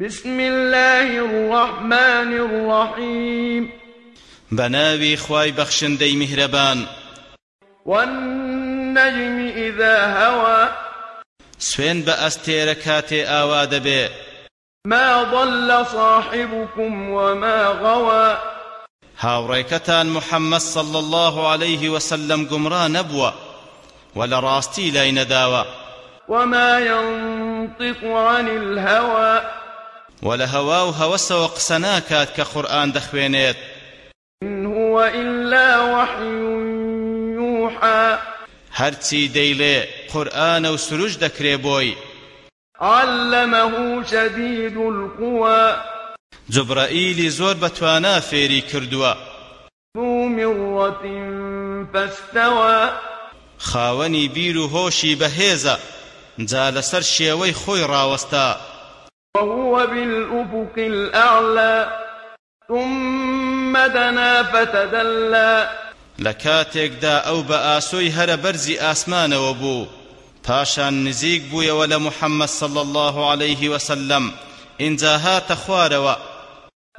بسم الله الرحمن الرحيم. بناوي خواي بخشندي مهربان والنجم إذا هوى. سوين بأستير كاتي آواد بي ما ضل صاحبكم وما غوى. هاوڕێکەتان محەممەد صلى الله عليه وسلم گومڕا نەبووە. وە لە ڕاستی لای نەداوە. وما ينطق عن الهوى. ولا هوا وهوس وقسناكات كقرآن دخوينيت. إن هو إلا وحي يوحى. هەرچی دەیڵێ قورئانە و سروش دەکرێ بۆی علمه شديد القوى. جبرائیلی زۆر بەتوانا فێری کردووە. ذو مرة فاستوى. خاوني بيرو هوشي بهيزة جال سر شيوي خوي راوستا. وهو بالأفق الأعلى ثم دنا فتدلى. لە کاتێکدا ئەو بە ئاسۆی هەرە بەرزی ئاسمانەوە بوو. پاشان نزیک بوویەوە لە محەممەد صلى الله عليه وسلم. ئینجا هاتە خوارەوە.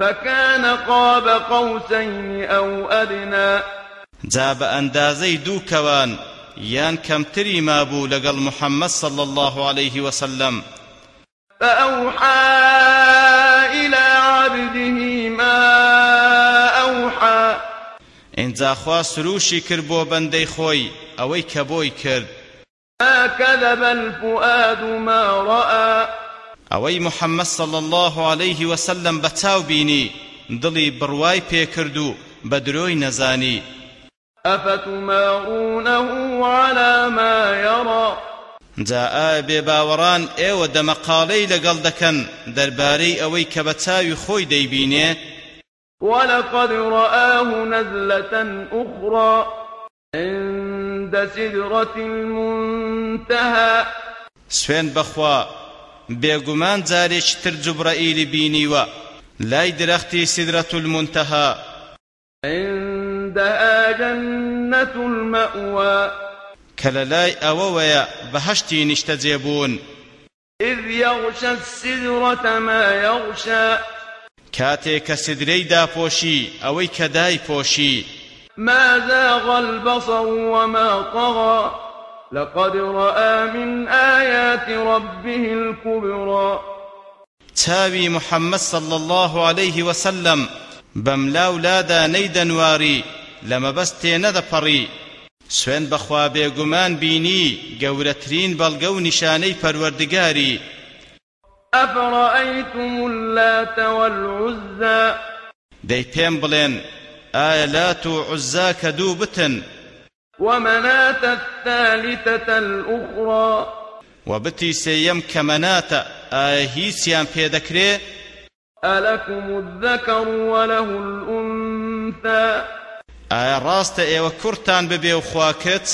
فكان قاب قوسين أو أدنى. جا بە ئەندازەی دوو کەوان یان کەمتری مابوو لەگەڵ محەممەد صلى الله عليه وسلم. فأوحى إلى عبده ما أوحى. ئینجا خوا بۆ بەندەی خۆی ئەوەی کە بۆی کرد. ما كذب الفؤاد ما رأى. ئەوەی محەممەد صلى الله عليه وسلم بەچاو بینی دڵی بڕوای پێکرد و بە درۆی نەزانی. أفتمارونه على ما يرى؟ جا ئایا بێباوەڕان ئێوە دەمەقاڵەی لەگەڵ دەکەن. دەربارەی ئەوەی کە بە چاوی خۆی دەیبینێ. ولقد رآه نزلة أخرى عند سدرة المنتهى. سوێن بەخوا بێگومان جارێکی تر جوبرەئیلی بینیوە. لای درەختی سیدرەت المنتەها عندها جنة المأوى. کە لە لای ئەوەوەیە نیشتە جێبوون. إذ يغشى السدرة ما يغشى. کاتێک کە سدرەی داپۆشی ئەوەی کە دایپۆشی ما زاغ البصر وما طغى. لقد رأى من آيات ربه الكبرى. چاوی محەممەد صلى الله عليه وسلم بەملاو لادا نەیدەنواری لە مەبەستێ نەدەپەڕی. سوێن بەخوا بێگومان بینی گەورەترین بەڵگە و نیشانەی پەروەردگاری. أفرأيتم اللات والعزى؟ دەی پێم بڵێن ئایا لات و عوزا کە دوو بتن؟ ومناة الثالثة الأخرى؟ و بتی سێیەم کە مەناتە ئایا هیچیان پێدەکرێ ألكم الذكر وله الأنثى؟ ئایا ڕاستە ئێوە کورتان ببێ و خواکت؟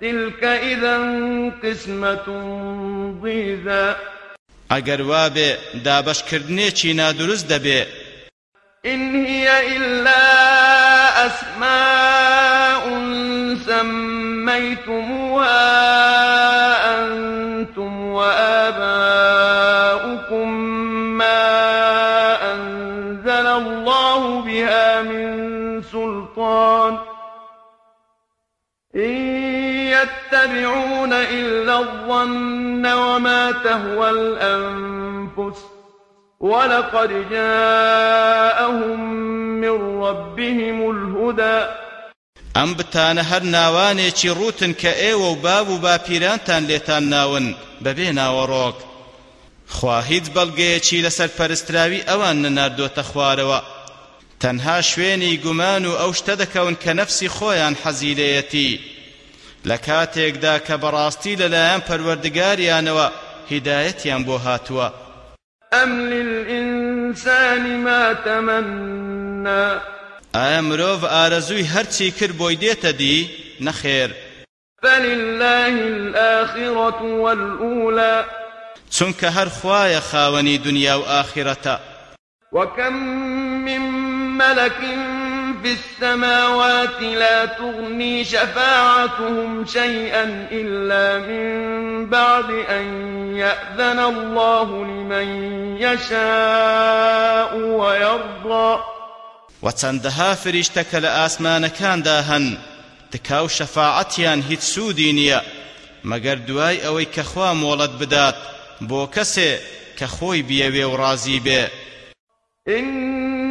تلك إذا قسمة ضيزى. ئەگەر وابێ دابەشکردنێکی نادروست دەبێ. إن هي إلا أسماء سميتموها أنتم وآباؤكم ما يتبعون إلا الظن وما تهوى الأنفس ولقد جاءهم من ربهم الهدى. ئەم بتانە هەر ناوانێکی ڕوتن کە ئێوە و باب و باپیرانتان ناون؟ بەبێ ناوەڕۆک خوا هیچ بەڵگەیەکی لەسەر پەرستراوی ئەوان نەناردۆتە خوارەوە تەنها شوێنی گومان و ئەو شتە حەزیلەیەتی لە کاتێکدا کە بەڕاستی لەلایەن پەروەردگاریانەوە هیدایەتیان بۆ هاتووە. أم للإنسان ما تمنى؟ ئایا مرۆڤ ئارەزووی هەرچی کرد بۆی دێتە دی نەخێر. فلله الآخرة والأولى. چونکە هەر خوایە خاوەنی دنیا و ئاخرەتە وكم من ملك في السماوات لا تغني شفاعتهم شيئا إلا من بعد أن يأذن الله لمن يشاء ويرضى. وچەندەها فریشتەکە لە ئاسمانەکاندا هەن تکاو شەفاعەتیان هیچ سوودی نییە مەگەر دوای ئەوەی کە خوا مۆڵەت بدات بۆ کەسێ کە خۆی بیەوێ و ڕازی بێ.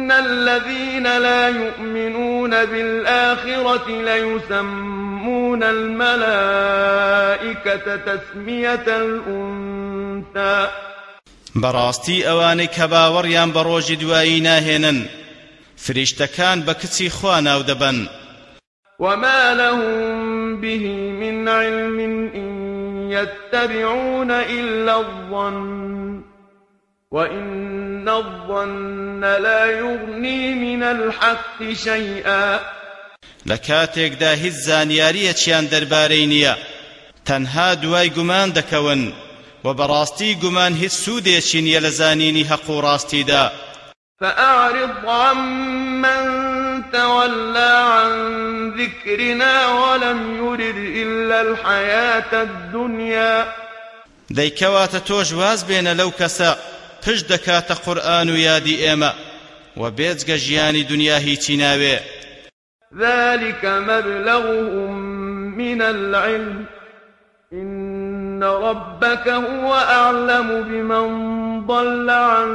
إن الذين لا يؤمنون بالآخرة ليسمون الملائكة تسمية الأنثى. بەڕاستی ئەوانەی کە باوەڕیان بە ڕۆژی دوایی ناهێنن فریشتەکان بە کچی خوا ناو دەبەن. وما لهم به من علم إن يتبعون إلا الظن. وإن الظن لا يغني من الحق شيئا. لكاتێکدا هیچ زانیاریەکیان دەربارەی نییە. تەنها دوای گومان دەکەون و بەڕاستی گومان هیچ سوودێکی نییە لە زانینی حەق و ڕاستیدا. فأعرض عمن تولى عن ذكرنا ولم يرد إلا الحياة الدنيا. دەیکەواتە تۆش واز بێنە لەو کەسە. پشت دەکاتە قورئان و یادی ئێمە و بێجگە ژیانی دنیا هیچی ناوێ. ذلك مبلغهم من العلم. إن ربك هو أعلم بمن ضل عن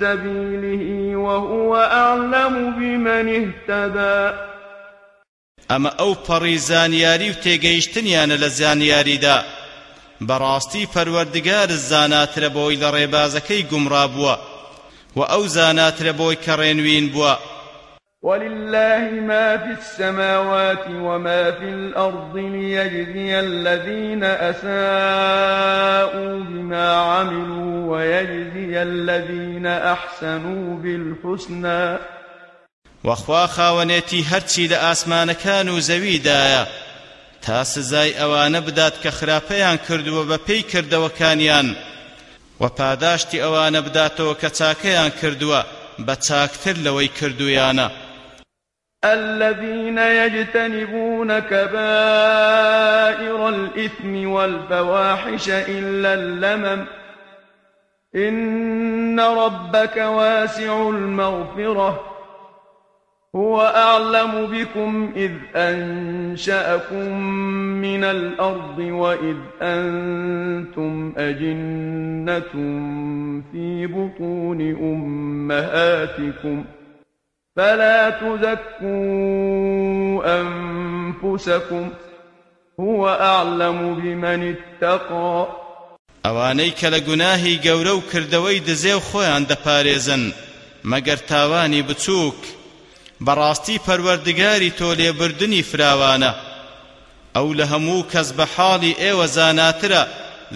سبيله وهو أعلم بمن اهتدى. ئەمە ئەو پەڕی زانیاری و تێگەیشتنیانە لە زانیاریدا. بەڕاستی پەروەردگار زاناترە بۆی لە ڕێبازەکەی گومڕا بووە و ئەو زاناترە بۆی کە ڕێنوین بووە. ولله ما في السماوات وما في الأرض ليجزي الذين أساءوا بما عملوا ويجزي الذين أحسنوا بالحسنى. وەخوا خاوەنێتی هەرچی لە ئاسمانەکان و زەویدایە تا سزای ئەوانە بدات کە خراپەیان کردووە بە پێی کردەوەکانیان. و پاداشتی ئەوانە بداتەوە کە چاکەیان کردووە بە چاکتر لەوەی الذين يجتنبون كبائر الإثم والفواحش إلا اللمم. إن ربك واسع المغفرة. هو أعلم بكم إذ أنشأكم من الأرض وإذ أنتم أجنة في بطون أمهاتكم فلا تزكوا أنفسكم هو أعلم بمن اتقى ئەوانەی کە لە گوناهی گەورە و کردەوەی دزێ و تاوانی بچووک. بەڕاستی پەروەردگاری تۆ لێبردنی فراوانە. ئەو لە هەموو کەس بە حاڵی ئێوە زاناترە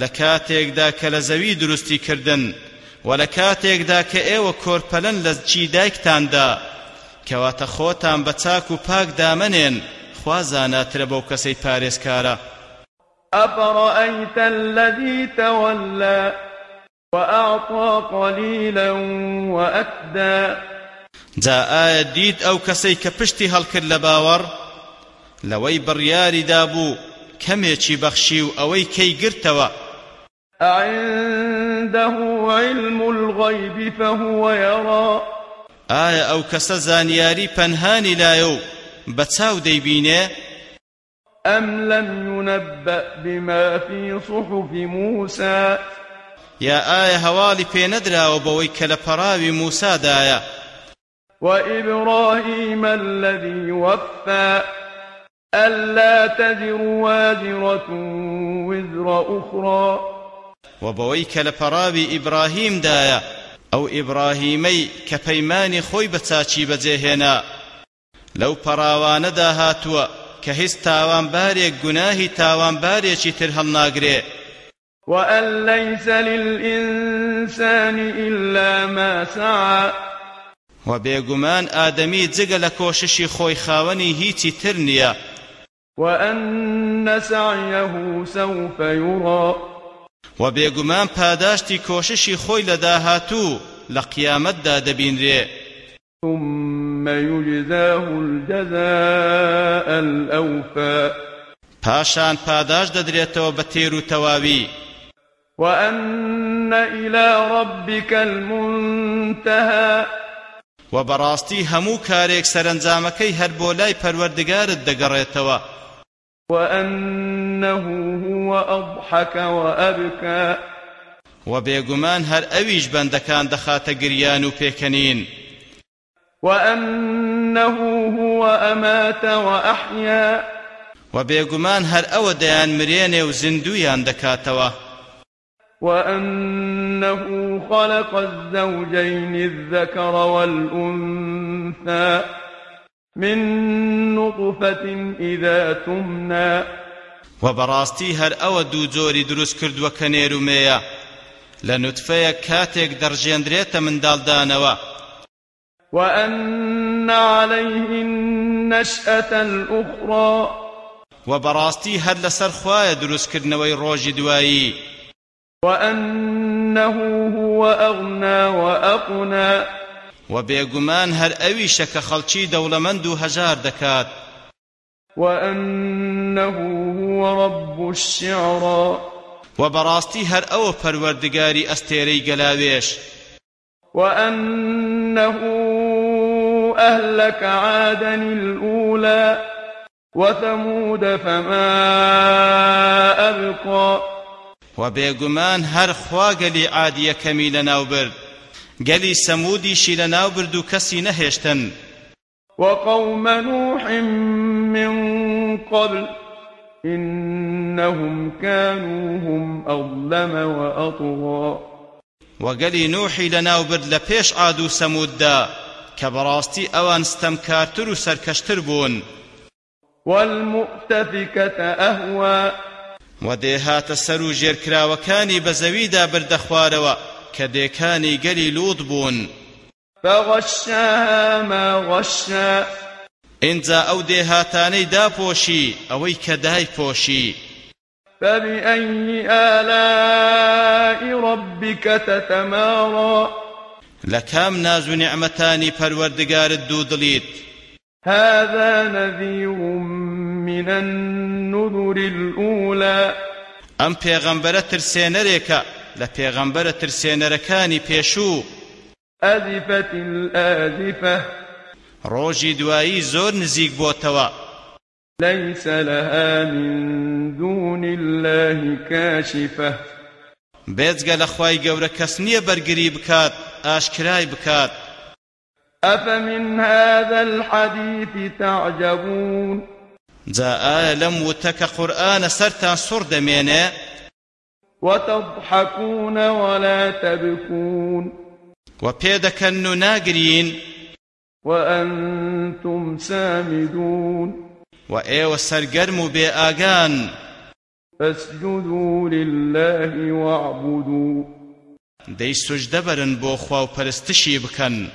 لە کاتێکدا کە لە زەوی دروستی کردن و لە کاتێکدا کە ئێوە کۆرپەلەن لە چی دایکتاندا کەواتە خۆتان بە چاک و پاک دامەنێن خوا زاناترە بەو کەسەی پارێزکارە. أفرأيت الذي تولى وأعطى قليلا وأكدى جا ئایا دیت ئەو کەسەی کە پشتی هەڵکرد لە باوەڕ لەوەی بڕیاری دابوو کەمێکی بەخشی و ئەوەی کەی گرتەوە أعنده علم الغيب فهو يرى. ئایا ئەو کەسە زانیاری پەنهانی لایە و بە چاو دەیبینێ أم لم ينبأ بما في صحف موسى؟ ئایا هەواڵی پێ نەدراوە بەوەی کە لە پەراوی موسادایە وإبراهيم الذي وفى ألا تزر وازرة وزر أخرى. وبوي كالبراوي إبراهيم دايا أو إبراهيمي كبيماني خوي بتاچي بجهنا لو پراوانە داهاتووە کە هیچ تاوانبارێک گوناهی تاوانبارێکی تر هەڵناگرێ وأن ليس للإنسان إلا ما سعى. و بێگومان ئادەمی جگە لە کۆششی خۆی خاوەنی هیچی تر نییە. وأن سعيه سوف يرى. و بێگومان پاداشتی کۆششی خۆی لە داهاتوو لە قیامەتدا دەبینرێ. ثم يجزاه الجزاء الأوفى. پاشان پاداش دەدرێتەوە بە تێر و تەواوی. وأن إلى ربك المنتهى. وە بەڕاستی هەموو کارێک سەرەنجامەکەی هەر بۆ لای پەروەردگارت دەگەڕێتەوە وأنه هو أضحك وأبكى. وە بێگومان هەر ئەویش بەندەکان دەخاتە گریان و پێکەنین وأنه هو أمات وأحيا. وبيقمان هر أو ديان مريني وزندويان دكاتوا وأنه خلق الزوجين الذكر والأنثى من نطفة إذا تمنى. و بەڕاستی هەر ئەوە دوو جۆری دروست کردووە کە نێرومەیە لە نوتفەیە کاتێک دەڕژێندرێتە منداڵدانەوە وأن عليه النشأة الأخرى. و بەڕاستی هەر لەسەر خوایە دروستکردنەوەی ڕۆژی دوایی وأنه هو أغنى وأقنى. و بێگومان هەر ئەویشە کە خەڵکی دەوڵەمەند و هەژار دەکات. وأنه هو رب الشعرى. و بەڕاستی هەر ئەوە پەروەردگاری ئەستێرەی گەلاوێش. وأنه أهلك عادا الأولى. وثمود فما أبقى. و بێگومان هەر خوا گەلی عادیەکەمی لەناو برد. گەلی سەمودیشی لەناو برد و کەسی نەهێشتن. وقوم نوح من قبل إنهم كانوا هم أظلم وأطغى. وەگەلی نوحی لەناو برد لە پێش عاد و سەموددا کە بەڕاستی ئەوان ستەمکارتر و سەرکەشتر بوون. والمؤتفكة أهوى. و دێهاتە سەر و ژێرکراوەکانی بە زەویدا بردە خوارەوە کە دێکانی گەلی لووط بوون. فغشاها ما غشا ئینجا ئەو دێهاتانەی داپۆشی ئەوەی کە دایپۆشی. فبأي آلاء ربك تتمارى لەکام ناز پەروەردگارت دوو دڵیت؟ هذا نذير من النذر الأولى. ئەم پێغەمبەرە ترسێنەرێکە لە پێغەمبەرە ترسێنەرەکانی پێشوو. أزفت الآزفة. ڕۆژی دوایی زۆر نزیک بۆتەوە. ليس لها من دون الله كاشفة. بێجگە لە خوای گەورە کەس نییە بەرگری بکات ئاشکرای بکات. أفمن هذا الحديث تعجبون؟ جا ئایا لەم وتەکە قورئانە سەرتان سوڕ دەمێنێ وتضحكون ولا تبكون. و پێدەکەن و ناگرین وأنتم سامدون. و ئێوە سەرگەرم و بێ ئاگان فاسجدوا لله واعبدوا. دەی سوژدە بەرن بۆ خوا و پەرستشی بکەن